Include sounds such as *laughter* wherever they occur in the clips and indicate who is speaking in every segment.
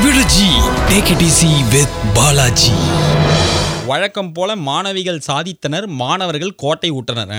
Speaker 1: அபிருஜி take it easy with Balaji.
Speaker 2: வழக்கம் போல மாணவிகள் சாதித்தனர் மாணவர்கள் கோட்டை ஊட்டனர்.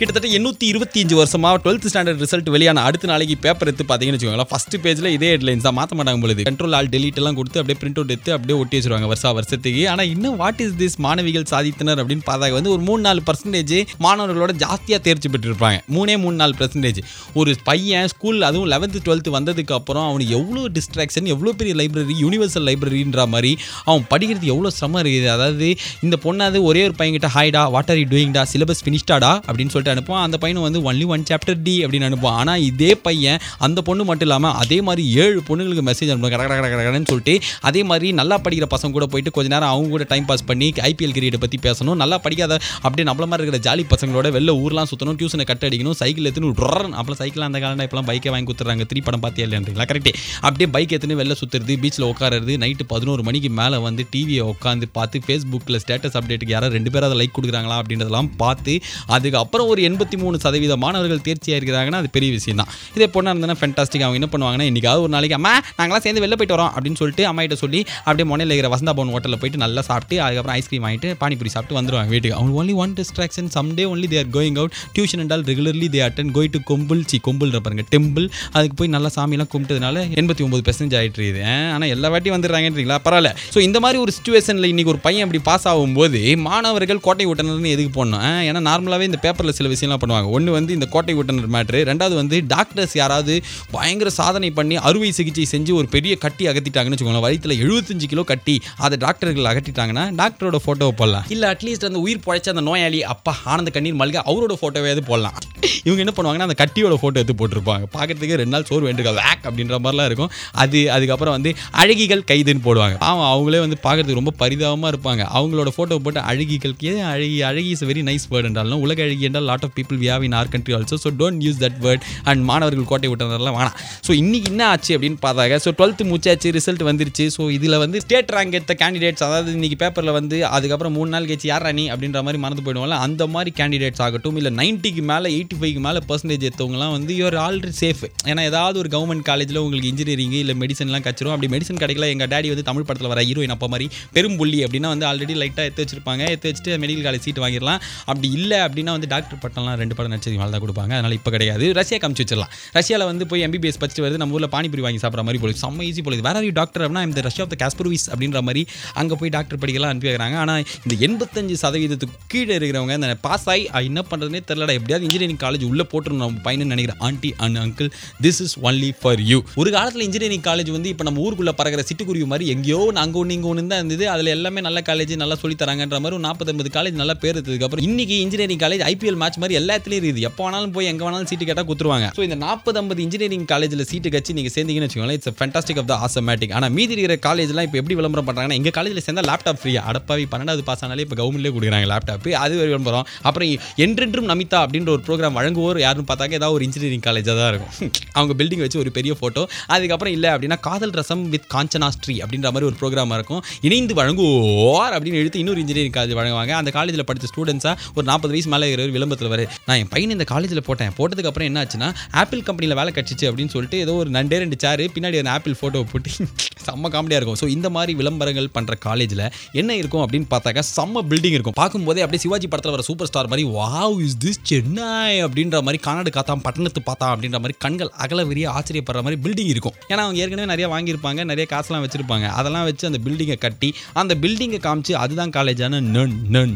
Speaker 2: கிட்டத்தட்ட எண்ணூற்றி இருபத்தி அஞ்சு வருஷமாக டுவெல்த் ஸ்டாண்டர்ட் ரிசல்ட் வெளியான அடுத்த நாளைக்கு பேப்பர் எடுத்து பார்த்தீங்கன்னு வச்சுக்கோங்களேன். ஃபஸ்ட் பேஜில் இதே ஹெட்லைன்ஸ் தான். மாற்ற மாட்டாங்க பொழுது கண்ட்ரோல் ஆல் டெலிட் எல்லாம் கொடுத்து அப்படியே பிரிண்ட் அவுட் எடுத்து அப்படியே ஒட்டி வச்சிருவாங்க வருஷா வருஷத்துக்கு. ஆனால் இன்னும் வாட் இஸ் திஸ் மாணவிகள் சாதித்தனர் அப்படின்னு பார்த்தா வந்து ஒரு மூணு நாலு பர்சன்டேஜ் மாணவர்களோட ஜாஸ்தியாக தேர்ச்சி பெற்றிருப்பாங்க. மூணே மூணு நாலு பர்சன்டேஜ் ஒரு பையன் ஸ்கூல் அதுவும் லெவன்த்து டுவெல்த்து வந்ததுக்கு அப்புறம் அவனுக்கு எவ்வளோ டிஸ்ட்ராக்ஷன் எவ்வளோ பெரிய லைப்ரரி யூனிவர்சல் லைப்ரரின்ற மாதிரி அவன் படிக்கிறது எவ்வளோ சிரமம் இருக்குது. அதாவது இந்த பொண்ணாவது ஒரே ஒரு பையன்கிட்ட ஹாய்டா வாட் ஆர் யூ டூயிங்டா சிலபஸ் ஃபினிஷ்டாடா அப்படின்னு சொல்லிட்டு அனுப்புவான். அந்த பையனை வந்து ஒன்லி ஒன் சாப்டர் டி அப்படின்னு அனுப்புவான். ஆனால் இதே பையன் அந்த பொண்ணு மட்டும் இல்லாமல் அதே மாதிரி ஏழு பொண்ணுங்களுக்கு மெசேஜ் அனுப்புவாங்க கட கட கடன்னு சொல்லிட்டு அதே மாதிரி நல்லா படிக்கிற பசங்க கூட போயிட்டு கொஞ்ச நேரம் அவங்க கூட டைம் பாஸ் பண்ணி ஐபிஎல் கிரிக்கெட்டை பற்றி பேசணும். நல்லா படிக்காத அப்படியே நம்மள மாதிரி இருக்கிற ஜாலி பசங்களோட வெளில ஊர்லாம் சுற்றணும் டியூஷனை கட் அடிக்கணும் சைக்கிள் எடுத்துன்னு ட்ரன் அப்பலாம் சைக்கிள் அந்த காலம் இப்போலாம் பைக்கை வாங்கி கொடுத்துறாங்க த்ரீ படம் பார்த்தியா இல்லைன்றீங்களா கரெக்டே அப்படியே பைக் எடுத்துன்னு வெளில சுற்றுறது பீச்சில் உட்காருறது நைட்டு பதினோரு மணிக்கு மேலே வந்து டிவியை உட்காந்து பார்த்து ஃபேஸ்புக்கில் ஸ்டேட்டஸ் அப்டேட்டுக்கு யாராவது ரெண்டு பேரும் அதை லைக் கொடுக்குறாங்களா அப்படின்றதெல்லாம் பார்த்து அதுக்கப்புறம் ஒரு எண்பத்தி மூணு சதவீத மாணவர்கள் தேர்ச்சியாக இருக்கிறாங்கன்னா அது பெரிய விஷயம் தான் இதே பொண்ணாக இருந்தால் ஃபென்டாஸ்டிக் அவங்க என்ன பண்ணுவாங்கன்னா இன்றைக்காவது ஒரு நாளைக்கு அம்மா நாங்களாம் சேர்ந்து வெளில போயிட்டு வரோம் அப்படின்னு சொல்லிட்டு அம்மாயிட்ட சொல்லி அப்படியே முனையில் இருக்கிற வசந்தா பவன் ஹோட்டலில் போயிட்டு நல்லா சாப்பிட்டு அதுக்கப்புறம் ஐஸ்கிரீம் வாங்கிட்டு பானிபூரி சாப்பிட்டு வந்துடுவாங்க வீட்டுக்கு. அவங்க only one distraction someday only there going out tuition என்றால் regularly they attend go to கொம்பிள் சி கொம்பிள் பாருங்க டெம்பிள் அதுக்கு போய் நல்லா சாமியெல்லாம் கும்பிட்டதுனால எண்பத்தி ஒம்பது பெர்சன்ட் ஆகிட்டு இருக்குது. ஆனால் எல்லா வாட்டியும் வந்துடுறாங்கன்றீங்களா? பரவாயில்ல. ஸோ இந்த மாதிரி ஒரு சுச்சுவேஷனில் இன்றைக்கி ஒரு பையன் அப்படி பாஸ் ஆகும்போது மாணவர்கள் கோட்டை விட்டனர்னு எதுக்கு போடணும்? ஏன்னா நார்மலாகவே இந்த பேப்பரில் சில விஷயம்லாம் பண்ணுவாங்க. ஒன்று வந்து இந்த கோட்டை விட்டனர் மேட்ரு ரெண்டாவது வந்து டாக்டர்ஸ் யாராவது பயங்கர சாதனை பண்ணி அறுவை சிகிச்சை செஞ்சு ஒரு பெரிய கட்டி அகத்திட்டாங்கன்னு வச்சுக்கோங்களேன். வயிற்றுல எழுபத்தஞ்சு கிலோ கட்டி அதை டாக்டர்கள் அகற்றிட்டாங்கன்னா டாக்டரோட ஃபோட்டோவை போடலாம். இல்லை அட்லீஸ்ட் அந்த உயிர் பழைச்ச அந்த நோயாளி அப்பா ஆனந்த கண்ணீர் மல்க அவரோட ஃபோட்டோவையாவது போடலாம். இவங்க என்ன பண்ணுவாங்கன்னா அந்த கட்டியோட ஃபோட்டோ எடுத்து போட்டிருப்பாங்க. பார்க்கறதுக்கு ரெண்டு நாள் சோறு வேண்டிருக்கா வேக் அப்படின்ற மாதிரிலாம் இருக்கும். அது அதுக்கப்புறம் வந்து அழகிகள் கைதுன்னு போடுவாங்க. ஆமாம் அவங்களே வந்து பார்க்கறதுக்கு ரொம்ப பரிதாபமாக இருப்பாங்க. அவங்களோட ஃபோட்டோ போட்டு அழகிகளுக்கு ஏன் அழகி அழகி இஸ் வெரி நைஸ் வேர்ட் என்றாலும் உலக அழகி என்றால் lot of people we have in our country also so don't use that word and மாணவர்கள் கோட்டை விட்டதெல்லாம் வேணாம். ஸோ இன்றைக்கி என்ன ஆச்சு அப்படின்னு பார்த்தாங்க ஸோ டுவெல்த்து முடிச்சாச்சு ரிசல்ட் வந்துருச்சு. ஸோ இதில் வந்து ஸ்டேட் ரேங்க் எடுத்த கேண்டிடேட்ஸ் அதாவது இன்றைக்கி பேப்பரில் வந்து அதுக்கப்புறம் மூணு நாள் கழிச்சு யார் ராணி அப்படின்ற மாதிரி மறந்து போயிடுவோம்ல. அந்த மாதிரி கேண்டிடேட்ஸ் ஆகட்டும் இல்லை நைன்ட்டிக்கு மேலே எயிட்டி ஃபைவ்க்கு மேலே பர்சன்டேஜ் எடுத்தவங்களாம் வந்து யூஆர் ஆல்ரெடி சேஃப் ஏன்னா ஏதாவது ஒரு கவர்மெண்ட் காலேஜில் உங்களுக்கு இன்ஜினியரிங் இல்லை மெடிசன்லாம் கச்சிரும். அப்படி மெடிசன் கிடைக்கல எங்கள் டேடி வந்து தமிழ் படத்தில் வர ஹீரோயின் அப்போ மாதிரி பெரும்புள்ளி அப்படின்னா வந்து ஆல்ரெடி லைட்டாக எடுத்து வச்சிருப்பாங்க. எடுத்து வச்சுட்டு மெடிக்கல் காலேஜ் சீட் வாங்கிடலாம். அப்படி இல்லை அப்படின்னா வந்து டாக்டர் பட்டம்லாம் ரெண்டு படம் நடிச்சது மேலே தான் கொடுப்பாங்க. அதனால் இப்போ கிடையாது. ரஷ்யா காமிச்சு வச்சிடலாம். ரஷ்யாவில் வந்து போய் எம்பிபிஎஸ் படிச்சுட்டு வருது நம்ம ஊரில் பானிபூரி வாங்கி சாப்பிட்ற மாதிரி போல செம்ம ஈஸி போல வேற யூ டாக்டர் அப்படின்னா இந்த ரஷ்யா ஆஃப் த காஸ்பர்விஸ் அப்படின்ற மாதிரி அங்கே போய் டாக்டர் படிக்கலாம் அனுப்பி வைக்கிறாங்க. ஆனால் இந்த எண்பத்தஞ்சு சதவீதத்துக்கு கீழே இருக்கிறவங்க இந்த பாஸ் ஆகி என்ன பண்ணுறதுனே தெரியலடா. எப்படியாவது இன்ஜினியரிங் காலேஜ் உள்ளே போட்டுருணும் நம்ம பையனு நினைக்கிறேன் aunty and uncle this is only for you ஒரு காலத்தில் இன்ஜினியரிங் காலேஜ் வந்து இப்போ நம்ம ஊருக்குள்ளே பறக்கிற சிட்டுக்குருவி மாதிரி எங்கேயோ அங்கே ஒன்று இங்கே ஒன்று தான் இருந்தது. அதில் எல்லாமே நல்ல காலேஜ் நல்லா சொல்லி தராங்கன்ற மாதிரி ஒரு நாற்பத்தொம்பது காலேஜ் நல்லா பேர் எடுத்ததுக்கப்புறம் இன்னைக்கு இன்ஜினியரிங் காலேஜ் ஐபிஎல் மேட்ச் மாதிரி எல்லாத்துலேயும் இருக்குது. எப்போ வேணாலும் போய் எங்கே வேணாலும் சீட்டு கேட்டால் குத்துருவாங்க. ஸோ இந்த நாற்பது ஐம்பது இன்ஜினியரிங் காலேஜில் சீட்டு கட்சி நீங்கள் சேர்ந்தீங்கன்னு வச்சுக்கோங்களேன் இட்ஸ் ஃபென்டாஸ்டிக் ஆஃப் த ஆசமேட்டிக் ஆனால் மீதி இருக்கிற காலேஜ்லாம் இப்போ எப்படி விளம்பரம் பண்ணுறாங்கன்னா எங்கள் காலேஜில் சேர்ந்தால் லேப்டாப் ஃப்ரீயாக அடப்பாவி பன்னெண்டாவது பாஸ் ஆனாலே இப்போ கவர்மெண்ட்லேயே கொடுக்குறாங்க லேப்டாப் அது ஒரு விளம்பரம். அப்புறம் என்றென்றும் நமிதா அப்படின்ற ஒரு ப்ரோக்ராம் வழங்குவோர் யாருன்னு பார்த்தாக்க ஏதாவது ஒரு இன்ஜினியரிங் காலேஜாக தான் இருக்கும். *laughs* அவங்க பில்டிங் வச்சு ஒரு பெரிய ஃபோட்டோ அதுக்கப்புறம் இல்லை அப்படின்னா காதல் ரசம் வித் காஞ்சனா ஸ்ரீ அப்படின்ற மாதிரி ஒரு ப்ரோக்ராமாக இருக்கும். இணைந்து வழங்குவோர் அப்படின்னு எழுத்து இன்னொரு இன்ஜினியரிங் காலேஜ் வழங்குவாங்க. அந்த காலேஜில் படித்த ஸ்டூடெண்ட்ஸாக ஒரு நாற்பது வயசு மேலே இருக்கிற விளம்பரத்தில் வர நான் என் பையன் இந்த காலேஜில் போட்டேன். போட்டதுக்கு அப்புறம் என்ன ஆச்சுன்னா ஆப்பிள் கம்பெனியில் வேலை கிடச்சிச்சு அப்படின்னு சொல்லிட்டு ஏதோ ஒரு ரெண்டே ரெண்டு சேரு பின்னாடி அந்த ஆப்பிள் ஃபோட்டோ போட்டு *laughs* செம்ம காமெடியாக இருக்கும். ஸோ இந்த மாதிரி விளம்பரங்கள் பண்ணுற காலேஜில் என்ன இருக்கும் அப்படின்னு பார்த்தாக்கா செம்ம பில்டிங் இருக்கும். பார்க்கும்போதே அப்படியே சிவாஜி படத்தில் வர சூப்பர் ஸ்டார் மாதிரி வாவ் இஸ் திஸ் சென்னை அப்படின்ற மாதிரி கானாடு காத்தாம் பட்டணத்து பார்த்தா அப்படின்ற மாதிரி கண்கள் அகல விரிய ஆச்சரியப்படுற மாதிரி பில்டிங் இருக்கும். ஏன்னா அவங்க ஏற்கனவே நிறைய வாங்கியிருப்பாங்க நிறைய காசுலாம் வச்சிருப்பாங்க. அதெல்லாம் வச்சு அந்த பில்டிங்கை கட்டி அந்த பில்டிங்கை காமிச்சு அதுதான் காலேஜான நன் நன்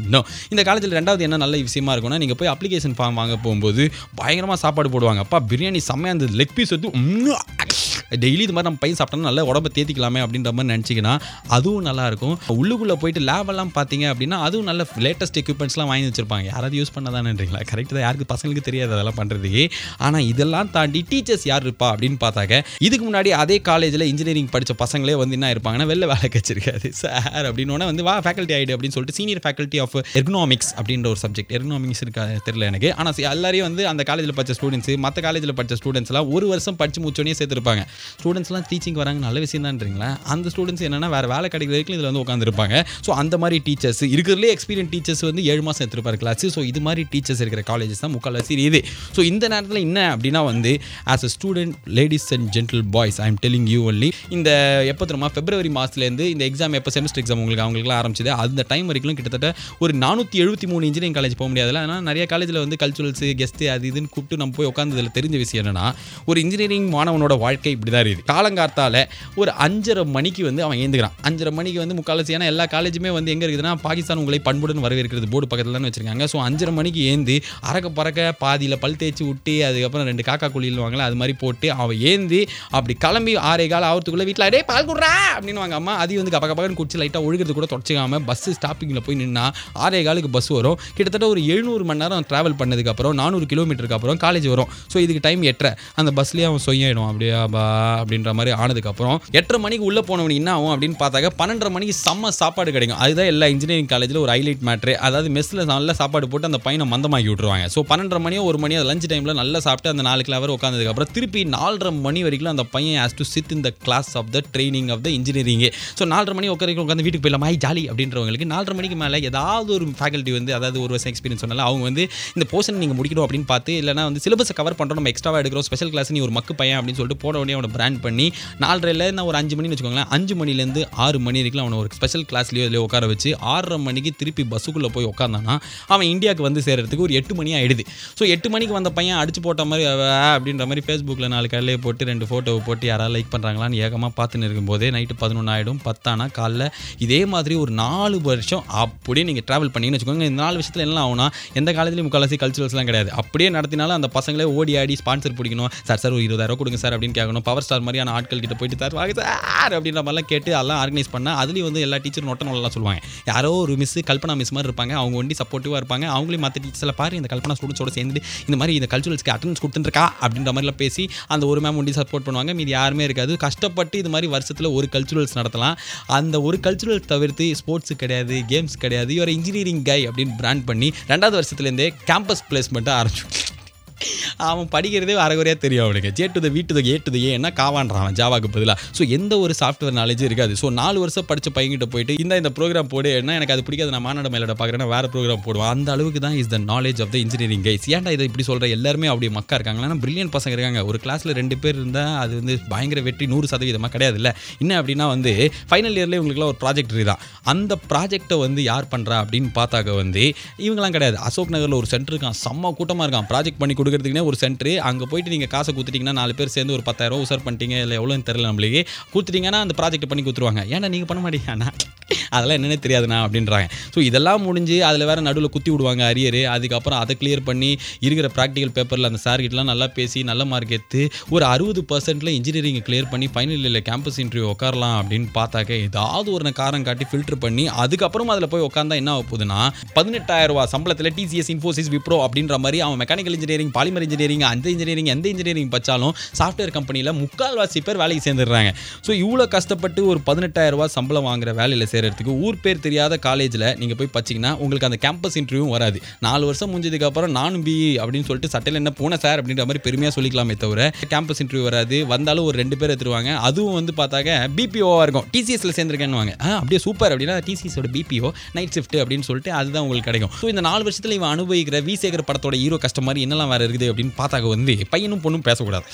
Speaker 2: இந்த காலேஜில் ரெண்டாவது என்ன நல்ல விஷயமா இருக்கும்னா நீங்கள் போய் அப்ளிகேஷன் ஃபார்ம் வாங்க போகும்போது பயங்கரமாக சாப்பாடு போடுவாங்க. அப்பா பிரியாணி செம்மையாக இருந்தது. லெக் பீஸ் வந்து டெய்லி இது மாதிரி நம்ம பையன் சாப்பிட்டோம்னா நல்லா உடம்பை தேத்திக்கலாமே அப்படின்ற மாதிரி நினச்சிங்கன்னா அதுவும் நல்லாயிருக்கும். உள்ளுக்குள்ளே போயிட்டு லேபெல்லாம் பார்த்தீங்க அப்படின்னா அதுவும் நல்ல லேட்டஸ்ட் எக்யூப்மெண்ட்ஸ்லாம் வாங்கி வச்சிருப்பாங்க. யாராவது யூஸ் பண்ணதானன்றீங்களா? கரெக்ட் தான். யாருக்கு? பசங்களுக்கு தெரியாது அதெல்லாம் பண்ணுறதுக்கு ஆனால் இதெல்லாம் தாண்டி டீச்சர்ஸ் யார் இருப்பா அப்படின்னு பார்த்தாக்க இதுக்கு முன்னாடி அதே காலேஜில் இன்ஜினியரிங் படித்த பசங்களே வந்து என்ன இருப்பாங்கன்னா வெளில வேலை கச்சிருக்காது. சார் அப்படின்னு வந்து வா ஃபேக்கல்ட்டி ஆகிடு அப்படின்னு சொல்லிட்டு சீனியர் ஃபேக்கல்ட்டி ஆஃப் எர்கனாமிக்ஸ் அப்படின்ற ஒரு சப்ஜெக்ட் எர்கனாமிக்ஸ் இருக்கா? தெரியல எனக்கு. ஆனால் எல்லாரையும் வந்து அந்த காலேஜில் படித்த ஸ்டூடெண்ட்ஸ் மற்ற காலேஜில் படித்த ஸ்டூடெண்ட்ஸ்லாம் ஒரு வருஷம் படித்து முடிச்சோடனே சேர்த்துருப்பாங்க. ஸ்டூடெண்ட்ஸ்லாம் டீச்சிங் வராங்க நல்ல விஷயம் தான்றீங்களா அந்த ஸ்டூடெண்ட்ஸ் என்னென்னா வேறு வேலை கிடைக்கிற வரைக்கும் இதில் வந்து உட்காந்துருப்பாங்க ஸோ அந்த மாதிரி டீச்சர்ஸ் இருக்கிறதுலே எக்ஸ்பீரியன்ஸ் டீச்சர்ஸ் வந்து ஏழு மாதம் எடுத்துருப்பார் கிளாஸ் ஸோ இது மாதிரி டீச்சர்ஸ் இருக்கிற காலேஜஸ் தான் முக்கால்வாசி இது ஸோ இந்த நேரத்தில் என்ன அப்படின்னா வந்து as a student ladies and gentle boys I am telling you only இந்த எப்போ தெரியுமா பிப்ரவரி மாதத்துலேருந்து இந்த எக்ஸாம் எப்போ செமஸ்டர் எக்ஸாம் உங்களுக்கு அவங்களுக்குலாம் ஆரம்பிச்சது அந்த டைம் வரைக்கும் கிட்டத்தட்ட ஒரு நானூற்றி எழுபத்தி மூணு இன்ஜினியரிங் காலேஜ் போக முடியாதுல ஆனால் நிறைய காலேஜில் வந்து கல்ச்சுரல்ஸ் கெஸ்ட்டு அது இதுன்னு கூப்பிட்டு நம்ம போய் உட்காந்ததில் தெரிஞ்ச விஷயம் என்னென்னா ஒரு இன்ஜினியரிங் மாணவனோட வாழ்க்கை இப்படி தான் இருக்குது. காலங்கார்த்தால் ஒரு அஞ்சரை மணிக்கு வந்து அவன் ஏந்துக்கிறான். அஞ்சரை மணிக்கு வந்து முக்காலசி ஏன்னா எல்லா காலேஜுமே வந்து எங்கே இருக்குதுன்னா பாகிஸ்தான் உங்களை பண்புடன் வரவேற்கிறது போர்டு பக்கத்தில் தான் வச்சிருக்காங்க. ஸோ அஞ்சரை மணிக்கு ஏந்து அறக்க பறக்க பாதியில் பல் தேய்ச்சி விட்டு அதுக்கப்புறம் ரெண்டு காக்கா குழியில் வாங்கல அது மாதிரி போட்டு அவன் ஏந்தி அப்படி கிளம்பி ஆறே கால ஆகிறதுக்குள்ளே வீட்டில் அடே பால் குடுறா! அப்படின்னு வாங்க. அம்மா அதையும் வந்து கப்ப கப்பன்னு குடிச்சு லைட்டாக ஒழுகிறது கூட தொடச்சிக்காம பஸ் ஸ்டாப்பிங்கில் போய் நின்னா ஆறே காலுக்கு பஸ் வரும். கிட்டத்தட்ட ஒரு எழுநூறு மணி நேரம் ட்ராவல் பண்ணதுக்கப்புறம் நானூறு கிலோமீட்டருக்கு அப்புறம் காலேஜ் வரும். ஸோ இதுக்கு டைம் எட்டரை. அந்த பஸ்லேயே அவன் சொய்யிடும் அப்படியே பா அப்படின்ற மாதிரி ஆனதுக்கப்புறம் எட்டரை மணிக்கு உள்ளே போனவன் என்ன ஆகும் அப்படின்னு பார்த்தாக்க பன்னெண்டரை மணிக்கு செம்ம சாப்பாடு கிடைக்கும். அதுதான் எல்லா இன்ஜினியரிங் காலேஜில் ஒரு ஹைலைட் மேட்ரு அதாவது மெஸ்ஸில் நல்ல சாப்பாடு போட்டு அந்த பையனை மந்தமாக்கி விட்ருவாங்க ஸோ பன்னெண்டரை மணியோ ஒரு மணியோ லஞ்ச் டைமில் நல்லா சாப்பிட்டு அந்த நாலு கிலோ உட்காந்ததுக்கப்புறம் திருப்பி நாலரை மணி வரைக்கும் அந்த பையன் ஹேஸ் டு சித் இந்த class of the training of the engineering so நாலரை மணி உட்கார உட்காந்து வீட்டுக்கு போயிடலாம்? மாய் ஜாலி அப்படின்றவங்களுக்கு நாலரை மணிக்கு மேலே ஏதாவது ஒரு ஃபேக்கல்ட்டி வந்து அதாவது ஒரு வருஷம் எக்ஸ்பீரியன்ஸ் சொன்னால அவங்க வந்து இந்த போர்ஷன் நீங்கள் முடிக்கணும் அப்படின்னு பார்த்து இல்லைனா வந்து சிலபஸை கவர் பண்ணுறோம் நம்ம எக்ஸ்ட்ராவாக எடுக்கிறோம் ஸ்பெஷல் கிளாஸ் நீ ஒரு மக்கு பையன் அப்படின்னு சொல்லிட்டு போட உடனே அவனை பிராண்ட் பண்ணி நாலரைலேருந்து நான் ஒரு அஞ்சு மணின்னு வச்சுக்கோங்களேன். அஞ்சு மணிலேருந்து ஆறு மணி வரைக்கும் அவனை ஒரு ஸ்பெஷல் கிளாஸ்லேயோ இல்லையோ உட்கார வச்சு ஆறரை மணிக்கு திருப்பி பஸ்ஸுக்குள்ளே போய் உட்காந்தானா அவன் இந்தியாவுக்கு வந்து சேர்கிறதுக்கு ஒரு எட்டு மணி ஆகிடுது ஸோ எட்டு மணிக்கு வந்த பையன் அடிச்சு போட்ட மாதிரி அப்படின்ற மாதிரி ஃபேஸ்புக்கில் நாலு கல்லையை போட்டு ரெண்டு ஃபோட்டோவை போட்டு யாராவது லைக் பண்ணுறாங்களான்னு ஏகமாக பார்த்துன்னு இருக்கும்போதே நைட்டு பதினொன்று ஆகிடும் பத்தானா காலைல இதே மாதிரி ஒரு நாலு வருஷம் அப்படியே நீங்கள் ட்ராவல் பண்ணிங்கன்னு வச்சுக்கோங்க. இந்த நாலு விஷயத்தில் என்ன ஆகும்னா எந்த காலேஜ்லையும் முக்கால்வாசி கல்ச்சுரல்ஸ்லாம் கிடையாது. அப்படியே நடத்தினாலும் அந்த பசங்களே ஓடி ஆடி ஸ்பான்சர் பிடிக்கணும். சார் சார் ஒரு இருபதாயிரம் கொடுங்க சார் அப்படின்னு கேட்கணும். பவர் ஸ்டார் மாதிரியான ஆட்கள் கிட்ட போயிட்டு சார் வாங்க சார் அப்படின்ற மாதிரிலாம் கேட்டு அதெல்லாம் ஆர்கனைஸ் பண்ணால் அதுலேயும் வந்து எல்லா டீச்சரும் நொட்ட நல்லா சொல்லுவாங்க. யாரோ ஒரு மிஸ் கல்பனா மிஸ் மாதிரி இருப்பாங்க. அவங்க ஒண்டி சப்போர்ட்டிவாக இருப்பாங்க. அவங்களையும் மற்ற டீச்சர்ஸில் பாரு இந்த கல்பனா ஸ்டூடெண்ட்ஸோட சேர்ந்து இந்த மாதிரி இந்த கல்ச்சுரல்ஸ்க்கு அட்டன்ஸ் கொடுத்துருக்கா அப்படின்ற மாதிரிலாம் பேசி அந்த ஒரு மேம் ஒண்டி சப்போர்ட் பண்ணுவாங்க. மீதி யாருமே இருக்காது. கஷ்டப்பட்டு இது மாதிரி வருஷத்தில் ஒரு கல்ச்சுரல்ஸ் நடத்தலாம். அந்த ஒரு கல்ச்சுரல் தவிர்த்து ஸ்போர்ட்ஸ் கிடையாது கேம்ஸ் கிடையாது. இவர் இன்ஜினியரிங் கை அப்படின்னு பிராண்ட் பண்ணி ரெண்டாவது வருஷத்துலேருந்தே கேம்பஸ் பிளேஸ்மெண்ட்டை ஆரம்பிச்சு அவன் படிக்கிறதே அரைகுறையாக தெரியும் அவனுக்கு. ஜே டு த வீ த ஏ டு த ஏன்னா காவான்றான் அவன் ஜாவாக்கு பதிலாக ஸோ எந்த ஒரு சாஃப்ட்வேர் நாலேஜும் இருக்காது. ஸோ நாலு வருஷம் படித்த பையன்கிட்ட போயிட்டு இந்த இந்த ப்ரோக்ராம் போடு என்ன எனக்கு அது பிடிக்காது நான் மாநாடு மேலோட பார்க்குறேன் வேறு ப்ரோக்ராம் போடுவான். அந்த அளவுக்கு தான் is the knowledge of the engineering guys ஏன்டா இதை இப்படி சொல்கிற எல்லாருமே அப்படி மக்கா இருக்காங்க. ஆனால் பிரில்லியன் பசங்க இருக்காங்க. ஒரு கிளாஸில் ரெண்டு பேர் இருந்தால் அது வந்து பயங்கர வெற்றி நூறு சதவீதமாக கிடையாது இல்லை என்ன அப்படின்னா வந்து ஃபைனல் இயர்லேயே உங்களுக்குலாம் ஒரு ப்ராஜெக்ட் இருக்குதான் அந்த ப்ராஜெக்ட்டை வந்து யார் பண்ணுறா அப்படின்னு பார்த்தாக்க வந்து இவங்களாம் கிடையாது. அசோக் நகரில் ஒரு சென்டர் இருக்கான். செம்ம கூட்டமாக இருக்கான். ப்ராஜெக்ட் பண்ணி கொடுக்குறதுக்குனே ஒரு சென்ட்ரு அங்கே போயிட்டு நீங்கள் காசை கொடுத்துட்டிங்கன்னா நாலு பேர் சேர்ந்து ஒரு பத்தாயிரம் உசர் பண்ணிட்டீங்க இல்லை எவ்வளோன்னு தெரியல நம்மளுக்கு. கொடுத்துட்டிங்கன்னா அந்த ப்ராஜெக்ட் பண்ணி கொடுத்துருவாங்க. ஏன்னா நீங்கள் பண்ண மாட்டீங்கன்னா அதெல்லாம் என்னென்ன தெரியாதுண்ணா அப்படின்றாங்க. ஸோ இதெல்லாம் முடிஞ்சு அதில் வேறு நடுவில் குத்தி விடுவாங்க அரியர். அதுக்கப்புறம் அதை கிளியர் பண்ணி இருக்கிற ப்ராக்டிக்கல் பேப்பரில் அந்த சார்கிட்டலாம் நல்லா பேசி நல்ல மார்க் எடுத்து ஒரு அறுபது பர்சன்ட்டில் இன்ஜினியரிங் கிளியர் பண்ணி ஃபைனல் இல்லை கேம்பஸ் இன்டர்வியூ உட்காரலாம் அப்படின்னு பார்த்தாக்க ஏதாவது ஒரு காரம் காட்டி ஃபில்டர் பண்ணி அதுக்கப்புறம் அதில் போய் உட்காந்தா என்ன ஆகுதுன்னா பதினெட்டாயிரம் ரூபா சம்பளத்தில் டிசிஎஸ் இன்ஃபோசிஸ் விப்ரோ அப்படின்ற மாதிரி அவன் மெக்கானிக்கல் இன்ஜினியரிங் பாலிமர் இன்ஜினியரிங் அந்த இன்ஜினியரிங் எந்த இன்ஜினியரிங் பச்சாலும் சாஃப்ட்வேர் கம்பெனியில் முக்கால்வாசி பேர் வேலைக்கு சேர்ந்துடுறாங்க. ஸோ இவ்வளோ கஷ்டப்பட்டு ஒரு பதினெட்டாயிரம் ரூபா சம்பளம் வாங்குற வேலையில் சேர்கிறதுக்கு ஊர் பேர் தெரியாத காலேஜில் நீங்கள் போய் பச்சிங்கன்னா உங்களுக்கு அந்த கேம்பஸ் இன்டர்வியூ வராது. நாலு வருஷம் முடிஞ்சதுக்கப்புறம் நானும் பிஇ அப்படின்னு சொல்லிட்டு சட்டையில் என்ன போன சார் அப்படின்ற மாதிரி பெருமையாக சொல்லிக்கலாமே தவிர கேம்பஸ் இன்டர்வியூ வராது. வந்தாலும் ஒரு ரெண்டு பேர் எடுத்துருவாங்க. அதுவும் வந்து பார்த்தாக்க பிபிஓவாக இருக்கும். டிசிஎஸ்ல சேர்ந்துருக்கேன்னு ஆ அப்படியே சூப்பர் அப்படின்னா டிசிஎஸோட பிபிஓ நைட் ஷிஃப்ட் அப்படின்னு சொல்லிட்டு அதுதான் உங்களுக்கு கிடைக்கும். ஸோ இந்த நாலு வருஷத்தில் இவன் அனுபவிக்கிற வி சேகர் படத்தோட ஹீரோ கஷ்டம் மாதிரி என்னெல்லாம் வேறு இருக்குது அப்படின்னு பார்த்தாக்க வந்து பையனும் பொண்ணும் பேசக்கூடாது.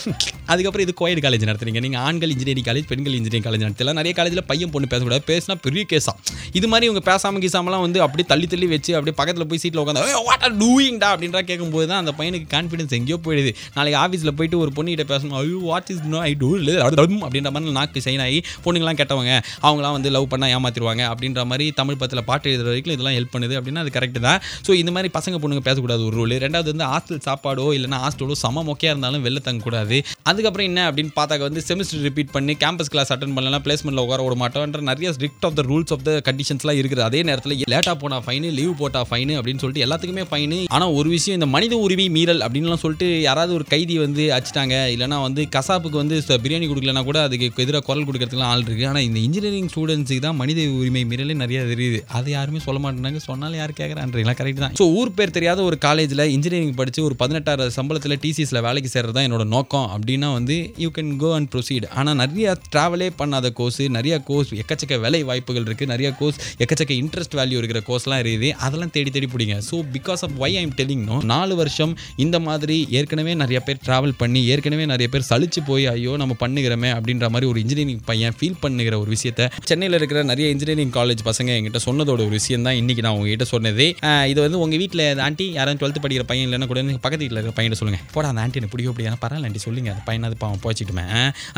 Speaker 2: அதுக்கப்புறம் இது கோயட் காலேஜ் நடத்துறீங்க. நீங்கள் ஆண்கள் இன்ஜினியரிங் காலேஜ் பெண்கள் இன்ஜினியரிங் காலேஜ் நடத்தலாம். நிறைய காலேஜில் பையன் பொண்ணு பேசக்கூடாது. பேசினா பெரிய கேஸா இது மாதிரி இவங்க பேசாமல் கீசாமலாம் வந்து அப்படியே தள்ளி தள்ளி வச்சு அப்படியே பக்கத்தில் போய் சீட்டில் உட்காந்து வாட் ஆர் டூயிங்டா அப்படின்றா கேட்கும்போது தான் அந்த பையனுக்கு கான்ஃபிடன்ஸ் எங்கேயோ போயிடுது. நாளைக்கு ஆஃபீஸில் போயிட்டு ஒரு பொண்ணுகிட்ட பேசணும் ஐயோ what is no I do இல்லை அப்படின்ற மாதிரி நாக்கு சைன் ஆகி பொண்ணுங்களாம் கெட்டவங்க அவங்களாம் வந்து லவ் பண்ணால் ஏமாத்திடுவாங்க அப்படின்ற மாதிரி தமிழ் பத்தில் பாட்டு எழுதுற வரைக்கும் இதெல்லாம் ஹெல்ப் பண்ணுது அப்படின்னா அது கரெக்ட் தான். ஸோ இந்த மாதிரி பசங்க பொண்ணுங்க பேசக்கூடாது ஒரு ரூல் ரெண்டாவது வந்து ஹாஸ்டல் சாப்பாடு இல்லைனா ஹாஸ்டலோ சம மொக்கையாக இருந்தாலும் வெளில தங்கக்கூடாது. அதுக்கப்புறம் என்ன அப்படின்னு பார்த்தாக்க வந்து செமிஸ்டர் ரிப்பீட் பண்ணி கேம்பஸ் கிளாஸ் அட்டன் பண்ணலாம் பிளேஸ்மெண்ட்டில் உட்கார விட மாட்டோன்ற நிறைய strict of the rules of the கண்டிஷன்ஸ்லாம் இருக்குது. அதே நேரத்தில் லேட்டாக போனால் ஃபைனு லீவ் போட்டால் ஃபைனு அப்படின்னு சொல்லிட்டு எல்லாத்துக்குமே ஃபைனு ஆனால் ஒரு விஷயம் இந்த மனித உரிமை மீறல் அப்படின்லாம் சொல்லிட்டு யாராவது ஒரு கைதி வந்து அடிச்சிட்டாங்க. இல்லைனா வந்து கசாப்புக்கு வந்து பிரியாணி கொடுக்கலனா கூட அதுக்கு எதிராக குரல் கொடுக்கறதுக்குலாம் ஆள் இருக்குது ஆனால் இந்த இன்ஜினியரிங் ஸ்டூடெண்ட்ஸுக்கு தான் மனித உரிமை மீறலே நிறைய தெரியுது. அது யாருமே சொல்ல மாட்டேங்கிறாங்க சொன்னாலும் யார் கேட்குறான்றீங்களா? கரெக்ட் தான். ஸோ ஊர் பேர் தெரியாத ஒரு காலேஜில் இன்ஜினியரிங் படித்து ஒரு பதினெட்டு எட்டாயிரம் சம்பளத்தில் டிசிஎஸில் வேலைக்கு சேர்றது தான் என்னோட நோக்கம். அப்படின்னா வந்து you can go and proceed ஆனால் நிறைய ட்ராவலே பண்ணாத கோர்ஸ் நிறைய கோர்ஸ் எக்கச்சக்க வேலை வாய்ப்புகள் இருக்குது நிறைய கோர்ஸ் எக்கச்சக்க இன்ட்ரெஸ்ட் வேல்யூ இருக்கிற கோர்ஸ்லாம் இருக்குது. அதெல்லாம் தேடி தேடி பிடிங்க. So because of why I'm telling நாலு வருஷம் இந்த மாதிரி ஏற்கனவே நிறைய பேர் ட்ராவல் பண்ணி ஏற்கனவே நிறைய பேர் சலிச்சு போய் ஐயோ நம்ம பண்ணுகிறோமே அப்படின்ற மாதிரி ஒரு இன்ஜினியரிங் பையன் ஃபீல் பண்ணுகிற ஒரு விஷயத்த சென்னையில் இருக்கிற நிறைய இன்ஜினியரிங் காலேஜ் பசங்க என்கிட்ட சொன்னதோட ஒரு விஷயம் தான் இன்றைக்கி நான் உங்ககிட்ட சொன்னது. இது வந்து உங்கள் வீட்டில் ஆண்டி யாரும் டுவெல்த்து படிக்கிற பையன் இல்லைன்னா கூட பக்கத்து வீட்டில் இருக்கிற பையன் சொல்லுங்கள் போடா அந்த ஆண்டி எனக்கு பிடிக்கும் அப்படியா பரவாயில்ல ஆண்டி சொல்லுங்க. அந்த பையனாவது பாவம் போச்சுட்டுமே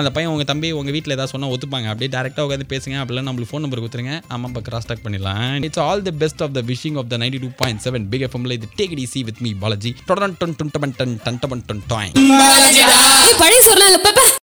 Speaker 2: அந்த பையன் உங்கள் தம்பி உங்கள் வீட்டில் ஏதாவது சொன்னால் ஒத்துப்பாங்க. அப்படியே டேரெக்டாக உட்காந்து பேசுங்க. அப்படிலாம் நம்மளுக்கு ஃபோன் நம்பர் கொடுத்துருங்க. ஆமாம் இப்போ கிராஸ் டாக் பண்ணிடலாம். It's all the best of the wishing of the ninety two point seven big எஃப்எம்ல இது take it easy with me Balaji. தொடர்ந்து டன் டன் டன் டன் டன் டன் டன் டாய்
Speaker 3: ஏய், பழைய சொன்னா இல்ல